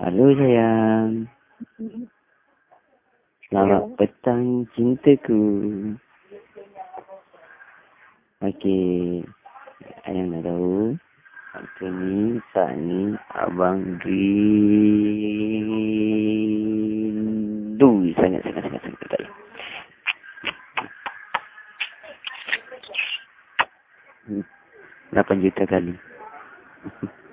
Halo sayang. Selamat ya. petang cintaku. Okey. Ayang nak tahu. Waktu ni, saat ni, abang rindu sangat, sangat, sangat, sangat. Tak payah. Hmm. 8 juta kali.